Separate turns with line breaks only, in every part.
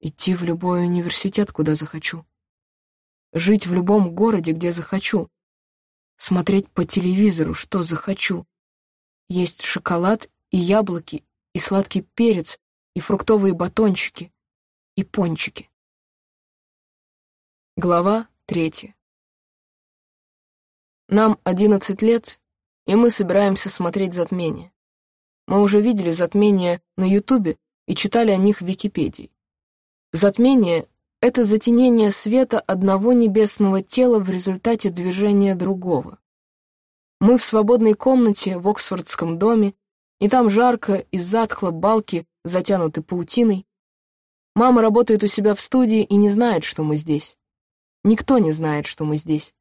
Идти в любой университет, куда захочу. Жить в любом городе, где захочу. Смотреть по телевизору, что захочу. Есть шоколад и яблоки, и сладкий перец, и фруктовые батончики, и пончики. Глава третья. Нам одиннадцать лет, и мы собираемся смотреть затмение. Мы уже видели затмения на Ютубе и читали о них в Википедии. Затмение — это затенение света одного небесного тела в результате движения другого. Мы в свободной комнате в Оксфордском доме, и там жарко и затхло, балки затянуты паутиной. Мама работает у себя в студии и не знает, что мы здесь. Никто не знает, что мы здесь.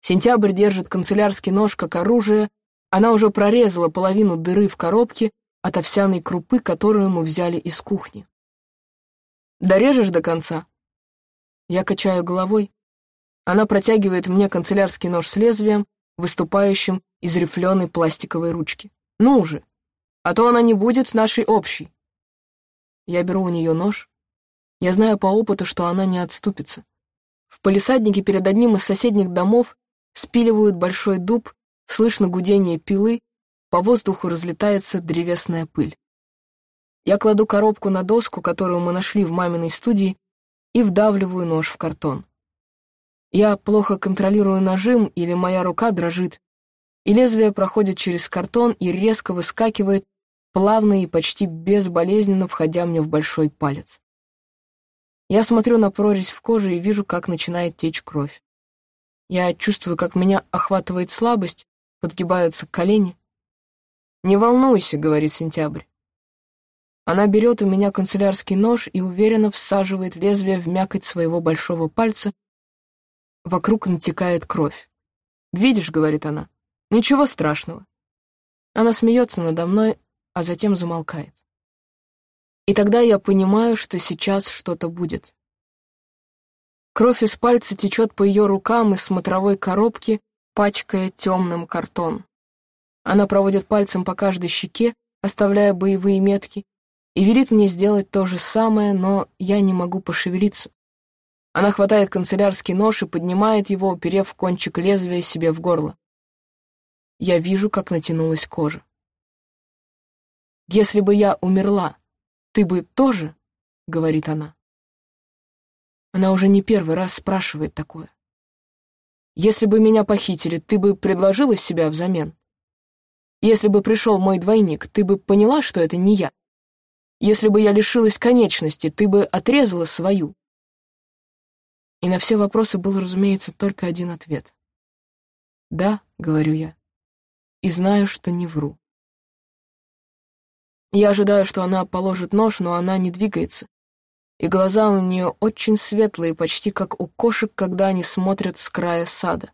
Сентябрь держит канцелярский нож как оружие, она уже прорезала половину дыры в коробке от овсяной крупы, которую мы взяли из кухни. Дорежешь до конца?» Я качаю головой. Она протягивает мне канцелярский нож с лезвием, выступающим из рифленой пластиковой ручки. «Ну уже! А то она не будет нашей общей!» Я беру у нее нож. Я знаю по опыту, что она не отступится. В палисаднике перед одним из соседних домов спиливают большой дуб, слышно гудение пилы, по воздуху разлетается древесная пыль. Я кладу коробку на доску, которую мы нашли в маминой студии, и вдавливаю нож в картон. Я плохо контролирую нажим, или моя рука дрожит, и лезвие проходит через картон и резко выскакивает, плавно и почти безболезненно входя мне в большой палец. Я смотрю на прорезь в коже и вижу, как начинает течь кровь. Я чувствую, как меня охватывает слабость, подгибаются колени. «Не волнуйся», — говорит Сентябрь. Она берет у меня канцелярский нож и уверенно всаживает лезвие в мякоть своего большого пальца. Вокруг натекает кровь. «Видишь», — говорит она, — «ничего страшного». Она смеется надо мной, а затем замолкает. И тогда я понимаю, что сейчас что-то будет. Кровь из пальца течет по ее рукам из смотровой коробки, пачкая темным картон. Она проводит пальцем по каждой щеке, оставляя боевые метки, и велит мне сделать то же самое, но я не могу пошевелиться. Она хватает канцелярский нож и поднимает его, уперев кончик лезвия себе в горло. Я вижу, как натянулась кожа. «Если бы я умерла, ты бы тоже?» — говорит она. Она уже не первый раз спрашивает такое. «Если бы меня похитили, ты бы предложила себя взамен? Если бы пришел мой двойник, ты бы поняла, что это не я?» Если бы я лишилась конечности, ты бы отрезала свою. И на все вопросы был, разумеется, только один ответ. «Да», — говорю я, — «и знаю, что не вру». Я ожидаю, что она положит нож, но она не двигается, и глаза у нее очень светлые, почти как у кошек, когда они смотрят с края сада.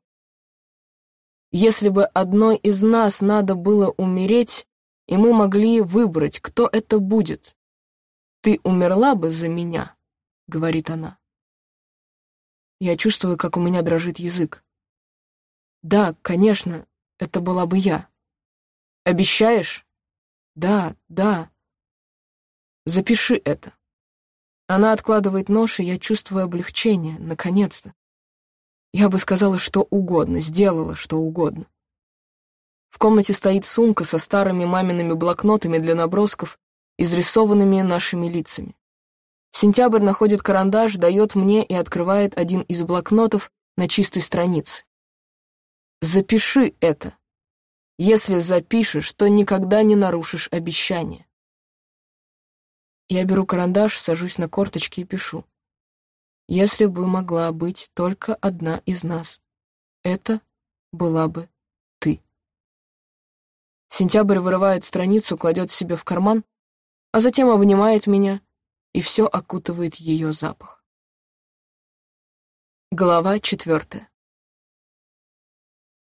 Если бы одной из нас надо было умереть, и мы могли выбрать, кто это будет, «Ты умерла бы за меня», — говорит она. Я чувствую, как у меня дрожит язык. «Да, конечно, это была бы я». «Обещаешь?» «Да, да». «Запиши это». Она откладывает нож, и я чувствую облегчение, наконец-то. Я бы сказала что угодно, сделала что угодно. В комнате стоит сумка со старыми мамиными блокнотами для набросков изрисованными нашими лицами. Сентябрь находит карандаш, дает мне и открывает один из блокнотов на чистой странице. Запиши это. Если запишешь, то никогда не нарушишь обещание. Я беру карандаш, сажусь на корточки и пишу. Если бы могла быть только одна из нас, это была бы ты. Сентябрь вырывает страницу, кладет себе в карман, а затем обнимает меня, и все окутывает ее запах. Глава четвертая.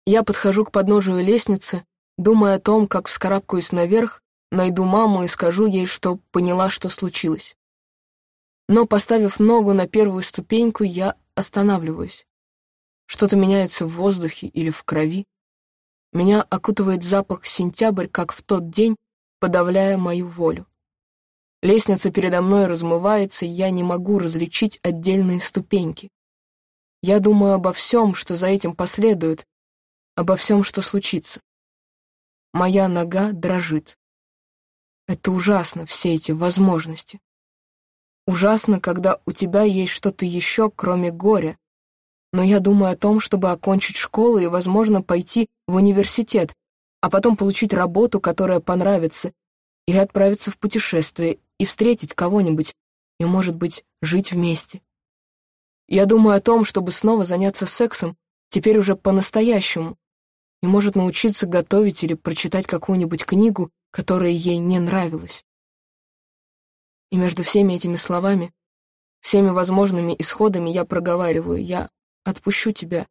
Я подхожу к подножию лестницы, думая о том, как вскарабкаюсь наверх, найду маму и скажу ей, что поняла, что случилось. Но, поставив ногу на первую ступеньку, я останавливаюсь. Что-то меняется в воздухе или в крови. Меня окутывает запах сентябрь, как в тот день, подавляя мою волю. Лестница передо мной размывается, и я не могу различить отдельные ступеньки. Я думаю обо всем, что за этим последует, обо всем, что случится. Моя нога дрожит. Это ужасно, все эти возможности. Ужасно, когда у тебя есть что-то еще, кроме горя. Но я думаю о том, чтобы окончить школу и, возможно, пойти в университет, а потом получить работу, которая понравится, или отправиться в путешествие и встретить кого-нибудь, и, может быть, жить вместе. Я думаю о том, чтобы снова заняться сексом, теперь уже по-настоящему, и может научиться готовить или прочитать какую-нибудь книгу, которая ей не нравилась. И между всеми этими словами, всеми возможными исходами я проговариваю, я отпущу тебя,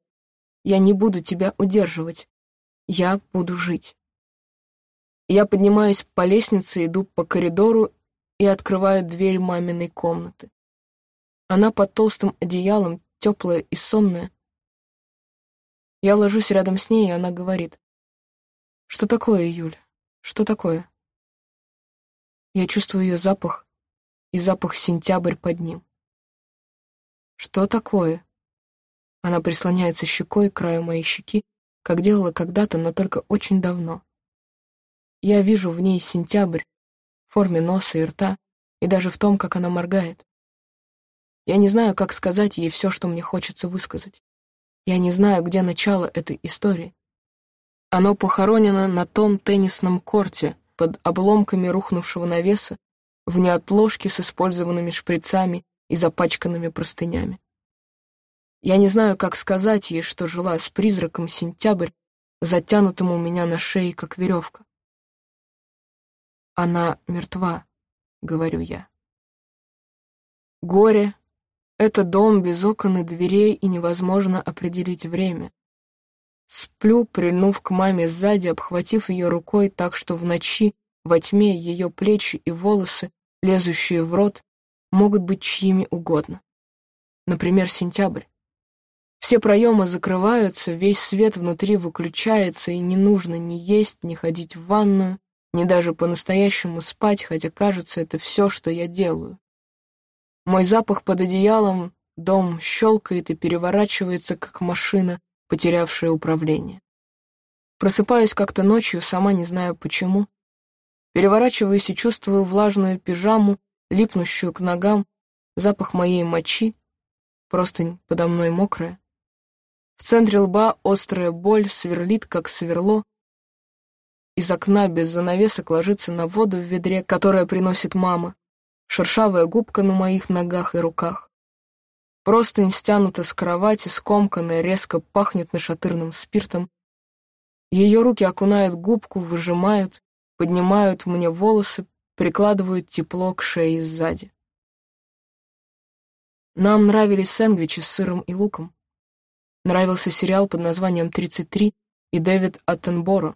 я не буду тебя удерживать, я буду жить. Я поднимаюсь по лестнице, иду по коридору и открываю дверь маминой комнаты. Она под толстым одеялом, теплая и сонная. Я ложусь рядом с ней, и она говорит. «Что такое, Юль? Что такое?» Я чувствую ее запах и запах сентябрь под ним. «Что такое?» Она прислоняется щекой к краю моей щеки, как делала когда-то, но только очень давно. Я вижу в ней сентябрь, форме носа и рта, и даже в том, как она моргает. Я не знаю, как сказать ей все, что мне хочется высказать. Я не знаю, где начало этой истории. Оно похоронено на том теннисном корте под обломками рухнувшего навеса в неотложке с использованными шприцами и запачканными простынями. Я не знаю, как сказать ей, что жила с призраком сентябрь, затянутым у меня на шее, как веревка. «Она мертва», — говорю я. Горе это дом без окон и дверей, и невозможно определить время. Сплю, прильнув к маме сзади, обхватив ее рукой так, что в ночи, во тьме, ее плечи и волосы, лезущие в рот, могут быть чьими угодно. Например, сентябрь. Все проемы закрываются, весь свет внутри выключается, и не нужно ни есть, ни ходить в ванную, ни даже по-настоящему спать, хотя кажется, это все, что я делаю. Мой запах под одеялом, дом щелкает и переворачивается, как машина, потерявшая управление. Просыпаюсь как-то ночью, сама не знаю почему. Переворачиваюсь и чувствую влажную пижаму, липнущую к ногам, запах моей мочи, простынь подо мной мокрая. В центре лба острая боль сверлит, как сверло. Из окна без занавесок ложится на воду в ведре, которое приносит мама шершавая губка на моих ногах и руках. Простынь стянута с кровати, скомканная, резко пахнет нашатырным спиртом. Ее руки окунают губку, выжимают, поднимают мне волосы, прикладывают тепло к шее сзади. Нам нравились сэндвичи с сыром и луком. Нравился сериал под названием «33» и Дэвид Аттенборо.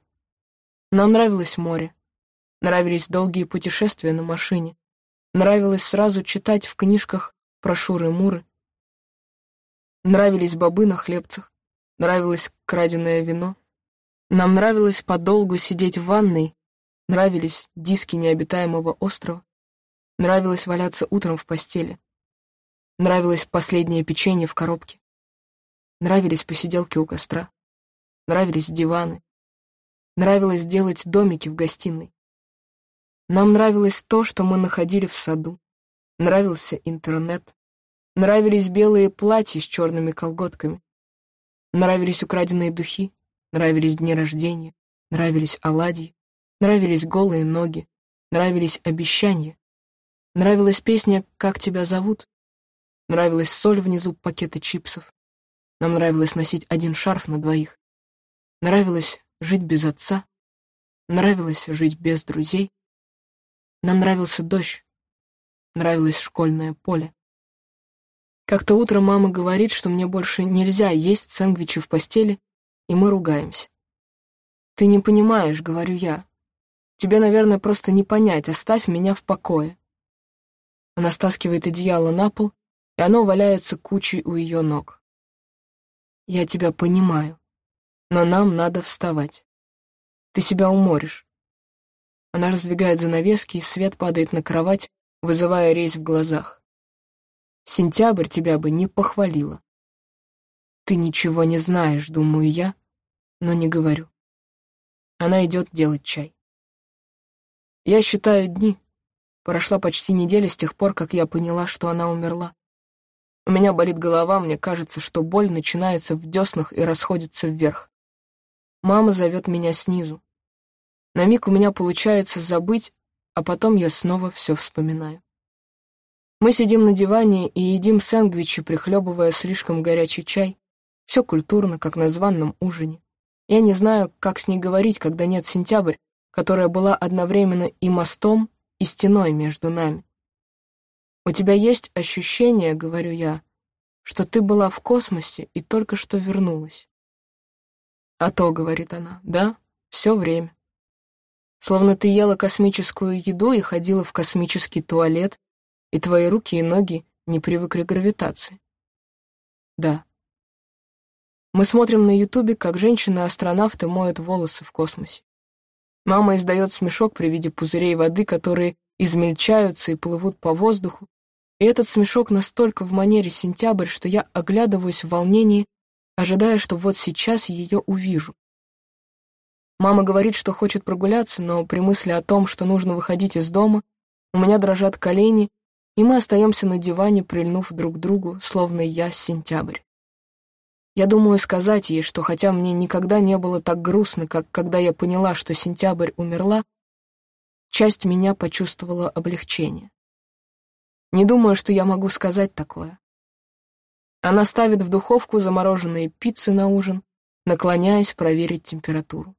Нам нравилось море. Нравились долгие путешествия на машине. Нравилось сразу читать в книжках про Шуры-Муры. Нравились бобы на хлебцах. Нравилось краденое вино. Нам нравилось подолгу сидеть в ванной. Нравились диски необитаемого острова. Нравилось валяться утром в постели. Нравилось последнее печенье в коробке. Нравились посиделки у костра. Нравились диваны. Нравилось делать домики в гостиной. Нам нравилось то, что мы находили в саду. Нравился интернет. Нравились белые платья с черными колготками. Нравились украденные духи. Нравились дни рождения. Нравились оладьи. Нравились голые ноги. Нравились обещания. Нравилась песня «Как тебя зовут?» Нравилась соль внизу пакета чипсов. Нам нравилось носить один шарф на двоих. Нравилось жить без отца. Нравилось жить без друзей. Нам нравился дождь, нравилось школьное поле. Как-то утром мама говорит, что мне больше нельзя есть сэндвичи в постели, и мы ругаемся. «Ты не понимаешь», — говорю я. «Тебе, наверное, просто не понять, оставь меня в покое». Она стаскивает одеяло на пол, и оно валяется кучей у ее ног. «Я тебя понимаю, но нам надо вставать. Ты себя уморишь. Она раздвигает занавески, и свет падает на кровать, вызывая резь в глазах. Сентябрь тебя бы не похвалила. Ты ничего не знаешь, думаю я, но не говорю. Она идет делать чай. Я считаю дни. Прошла почти неделя с тех пор, как я поняла, что она умерла. У меня болит голова, мне кажется, что боль начинается в деснах и расходится вверх. Мама зовет меня снизу. На миг у меня получается забыть, а потом я снова все вспоминаю. Мы сидим на диване и едим сэндвичи, прихлебывая слишком горячий чай. Все культурно, как на званном ужине. Я не знаю, как с ней говорить, когда нет сентябрь, которая была одновременно и мостом, и стеной между нами. «У тебя есть ощущение, — говорю я, — что ты была в космосе и только что вернулась?» «А то, — говорит она, — да, все время. Словно ты ела космическую еду и ходила в космический туалет, и твои руки и ноги не привыкли к гравитации. Да. Мы смотрим на Ютубе, как женщины-астронавты моют волосы в космосе. Мама издает смешок при виде пузырей воды, которые измельчаются и плывут по воздуху, и этот смешок настолько в манере сентябрь, что я оглядываюсь в волнении, ожидая, что вот сейчас ее увижу. Мама говорит, что хочет прогуляться, но при мысли о том, что нужно выходить из дома, у меня дрожат колени, и мы остаемся на диване, прильнув друг к другу, словно я сентябрь. Я думаю сказать ей, что хотя мне никогда не было так грустно, как когда я поняла, что сентябрь умерла, часть меня почувствовала облегчение. Не думаю, что я могу сказать такое. Она ставит в духовку замороженные пиццы на ужин, наклоняясь проверить температуру.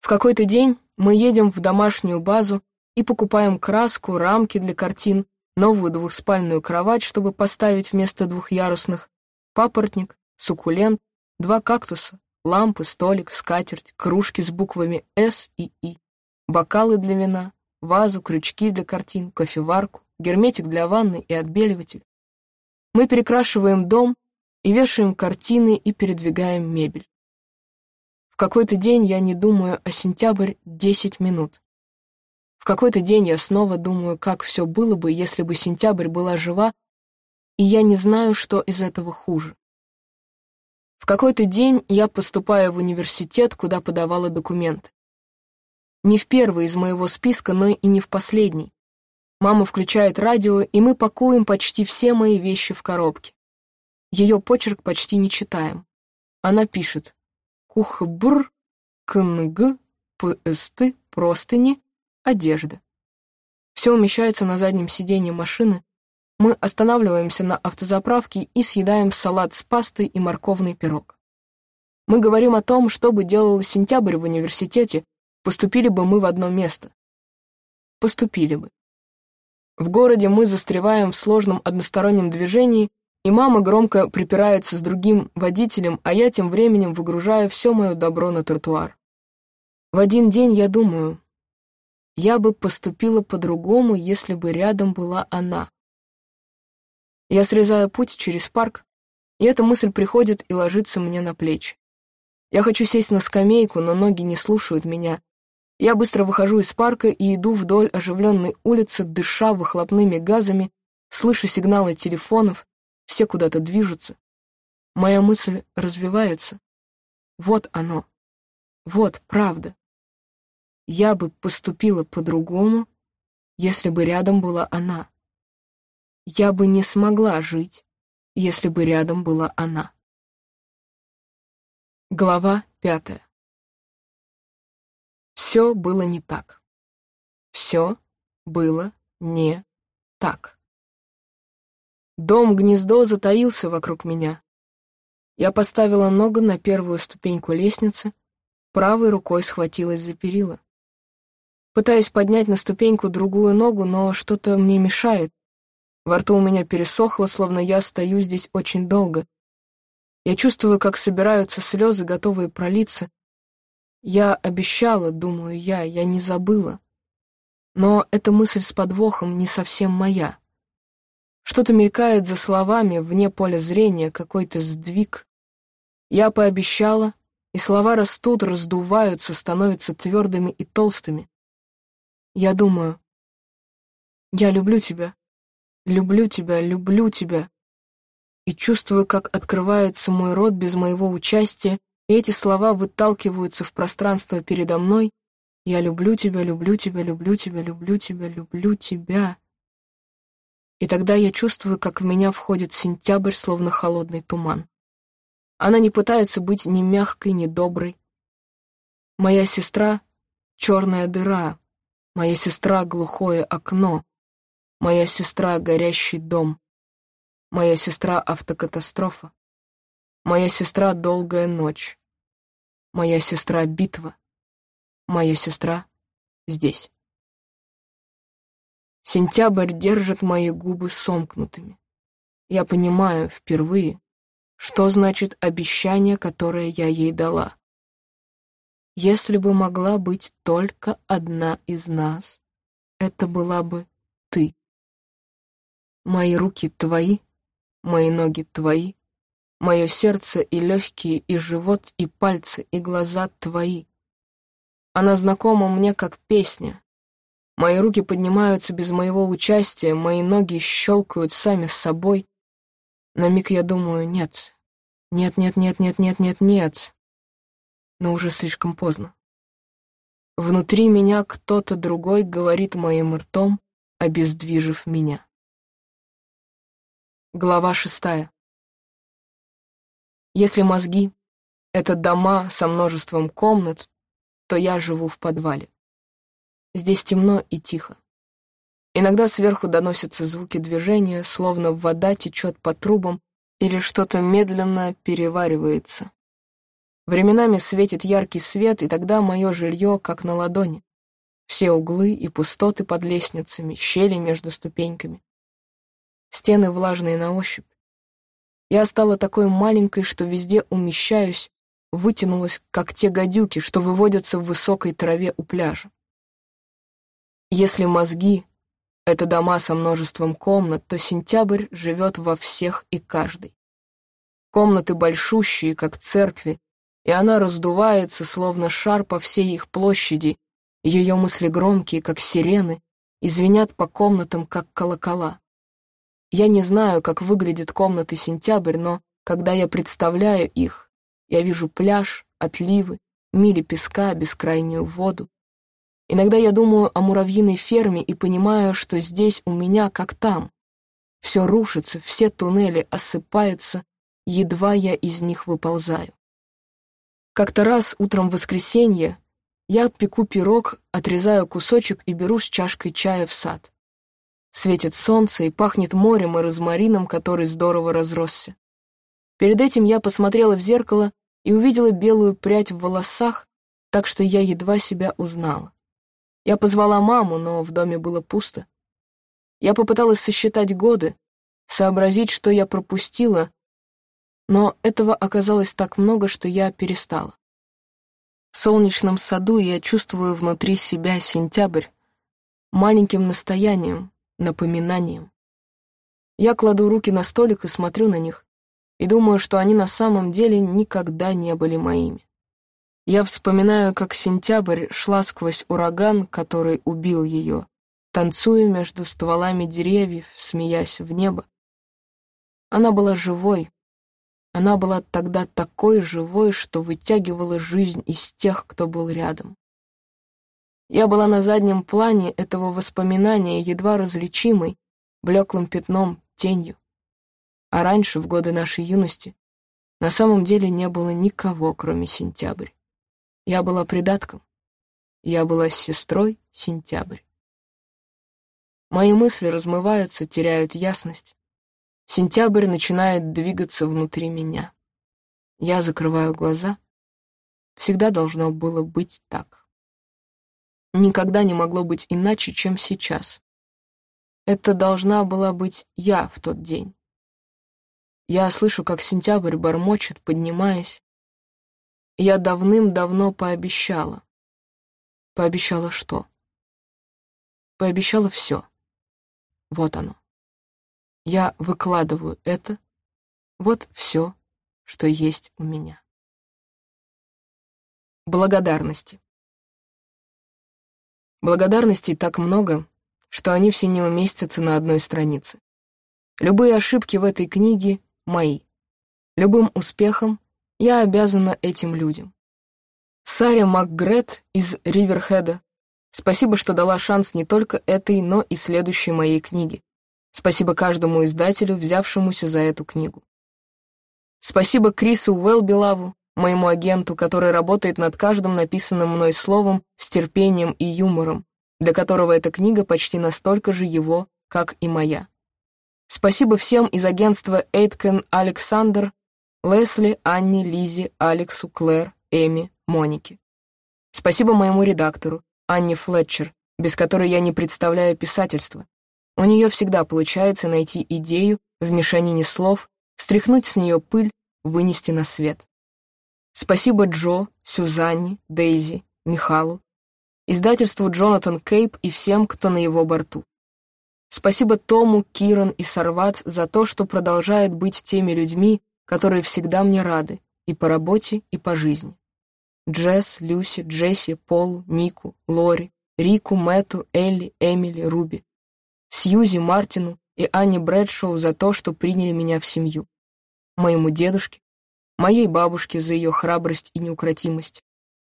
В какой-то день мы едем в домашнюю базу и покупаем краску, рамки для картин, новую двухспальную кровать, чтобы поставить вместо двухъярусных, папоротник, суккулент, два кактуса, лампы, столик, скатерть, кружки с буквами «С» и «И», бокалы для вина, вазу, крючки для картин, кофеварку, герметик для ванны и отбеливатель. Мы перекрашиваем дом и вешаем картины и передвигаем мебель. В какой-то день я не думаю о сентябрь 10 минут какой-то день я снова думаю, как все было бы, если бы сентябрь была жива, и я не знаю, что из этого хуже. В какой-то день я поступаю в университет, куда подавала документы. Не в первый из моего списка, но и не в последний. Мама включает радио, и мы пакуем почти все мои вещи в коробке. Ее почерк почти не читаем. Она пишет «Кухбр, кнг, пст, простыни, одежда. Все умещается на заднем сиденье машины. Мы останавливаемся на автозаправке и съедаем салат с пастой и морковный пирог. Мы говорим о том, что бы делал сентябрь в университете, поступили бы мы в одно место. Поступили бы. В городе мы застреваем в сложном одностороннем движении, и мама громко припирается с другим водителем, а я тем временем выгружаю все мое добро на тротуар. В один день я думаю, я бы поступила по-другому, если бы рядом была она. Я срезаю путь через парк, и эта мысль приходит и ложится мне на плечи. Я хочу сесть на скамейку, но ноги не слушают меня. Я быстро выхожу из парка и иду вдоль оживленной улицы, дыша выхлопными газами, слыша сигналы телефонов, все куда-то движутся. Моя мысль развивается. Вот оно. Вот правда. Я бы поступила по-другому, если бы рядом была она. Я бы не смогла жить, если бы рядом была она. Глава пятая. Все было не так. Все было не так. Дом-гнездо затаился вокруг меня. Я поставила ногу на первую ступеньку лестницы, правой рукой схватилась за перила. Пытаюсь поднять на ступеньку другую ногу, но что-то мне мешает. Во рту у меня пересохло, словно я стою здесь очень долго. Я чувствую, как собираются слезы, готовые пролиться. Я обещала, думаю я, я не забыла. Но эта мысль с подвохом не совсем моя. Что-то мелькает за словами, вне поля зрения, какой-то сдвиг. Я пообещала, и слова растут, раздуваются, становятся твердыми и толстыми. Я думаю, Я люблю тебя, люблю тебя, люблю тебя. И чувствую, как открывается мой рот без моего участия, и эти слова выталкиваются в пространство передо мной. Я люблю тебя, люблю тебя, люблю тебя, люблю тебя, люблю тебя. И тогда я чувствую, как в меня входит сентябрь, словно холодный туман. Она не пытается быть ни мягкой, ни доброй. Моя сестра — черная дыра, моя сестра — глухое окно, моя сестра — горящий дом, моя сестра — автокатастрофа, моя сестра — долгая ночь, моя сестра — битва, моя сестра — здесь. Сентябрь держит мои губы сомкнутыми. Я понимаю впервые, что значит обещание, которое я ей дала. Если бы могла быть только одна из нас, это была бы ты. Мои руки твои, мои ноги твои, мое сердце и легкие, и живот, и пальцы, и глаза твои. Она знакома мне как песня, Мои руки поднимаются без моего участия, мои ноги щелкают сами с собой. На миг я думаю, нет, нет, нет, нет, нет, нет, нет, нет. Но уже слишком поздно. Внутри меня кто-то другой говорит моим ртом, обездвижив меня. Глава шестая. Если мозги — это дома со множеством комнат, то я живу в подвале. Здесь темно и тихо. Иногда сверху доносятся звуки движения, словно вода течет по трубам или что-то медленно переваривается. Временами светит яркий свет, и тогда мое жилье как на ладони. Все углы и пустоты под лестницами, щели между ступеньками. Стены влажные на ощупь. Я стала такой маленькой, что везде умещаюсь, вытянулась, как те гадюки, что выводятся в высокой траве у пляжа. Если мозги — это дома со множеством комнат, то сентябрь живет во всех и каждой. Комнаты большущие, как церкви, и она раздувается, словно шар по всей их площади, ее мысли громкие, как сирены, и звенят по комнатам, как колокола. Я не знаю, как выглядят комнаты сентябрь, но когда я представляю их, я вижу пляж, отливы, мили песка, бескрайнюю воду, Иногда я думаю о муравьиной ферме и понимаю, что здесь у меня как там. Все рушится, все туннели осыпаются, едва я из них выползаю. Как-то раз утром в воскресенье я пеку пирог, отрезаю кусочек и беру с чашкой чая в сад. Светит солнце и пахнет морем и розмарином, который здорово разросся. Перед этим я посмотрела в зеркало и увидела белую прядь в волосах, так что я едва себя узнала. Я позвала маму, но в доме было пусто. Я попыталась сосчитать годы, сообразить, что я пропустила, но этого оказалось так много, что я перестала. В солнечном саду я чувствую внутри себя сентябрь, маленьким настоянием, напоминанием. Я кладу руки на столик и смотрю на них, и думаю, что они на самом деле никогда не были моими. Я вспоминаю, как сентябрь шла сквозь ураган, который убил ее, танцуя между стволами деревьев, смеясь в небо. Она была живой. Она была тогда такой живой, что вытягивала жизнь из тех, кто был рядом. Я была на заднем плане этого воспоминания, едва различимой, блеклым пятном, тенью. А раньше, в годы нашей юности, на самом деле не было никого, кроме сентябрь. Я была придатком. Я была сестрой Сентябрь. Мои мысли размываются, теряют ясность. Сентябрь начинает двигаться внутри меня. Я закрываю глаза. Всегда должно было быть так. Никогда не могло быть иначе, чем сейчас. Это должна была быть я в тот день. Я слышу, как сентябрь бормочет, поднимаясь, я давным-давно пообещала. Пообещала что? Пообещала все. Вот оно. Я выкладываю это. Вот все, что есть у меня. Благодарности. Благодарностей так много, что они все не уместятся на одной странице. Любые ошибки в этой книге — мои. Любым успехом я обязана этим людям. Саре МакГрет из Риверхеда. Спасибо, что дала шанс не только этой, но и следующей моей книге. Спасибо каждому издателю, взявшемуся за эту книгу. Спасибо Крису Уэлбилаву, моему агенту, который работает над каждым написанным мной словом с терпением и юмором, для которого эта книга почти настолько же его, как и моя. Спасибо всем из агентства Эйткен Александр, Лесли, Анне, Лизе, Алексу, Клэр, Эми, Монике. Спасибо моему редактору, Анне Флетчер, без которой я не представляю писательство. У нее всегда получается найти идею в мешанине слов, стряхнуть с нее пыль, вынести на свет. Спасибо Джо, Сюзанне, Дейзи, Михалу, издательству Джонатан Кейп и всем, кто на его борту. Спасибо Тому, Киран и Сарват за то, что продолжают быть теми людьми, которые всегда мне рады, и по работе, и по жизни. Джесс, Люси, Джесси, Полу, Нику, Лори, Рику, Мэтту, Элли, Эмили, Руби. Сьюзи, Мартину и Анне Брэдшоу за то, что приняли меня в семью. Моему дедушке, моей бабушке за ее храбрость и неукротимость,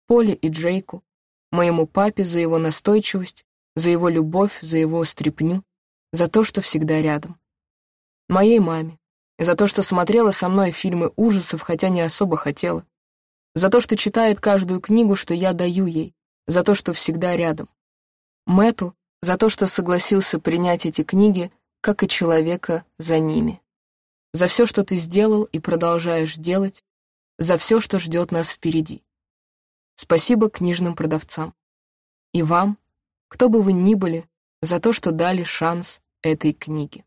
Поле и Джейку, моему папе за его настойчивость, за его любовь, за его стряпню, за то, что всегда рядом. Моей маме, за то, что смотрела со мной фильмы ужасов, хотя не особо хотела, за то, что читает каждую книгу, что я даю ей, за то, что всегда рядом. Мэту за то, что согласился принять эти книги, как и человека за ними за все, что ты сделал и продолжаешь делать, за все, что ждет нас впереди. Спасибо книжным продавцам. И вам, кто бы вы ни были, за то, что дали шанс этой книге.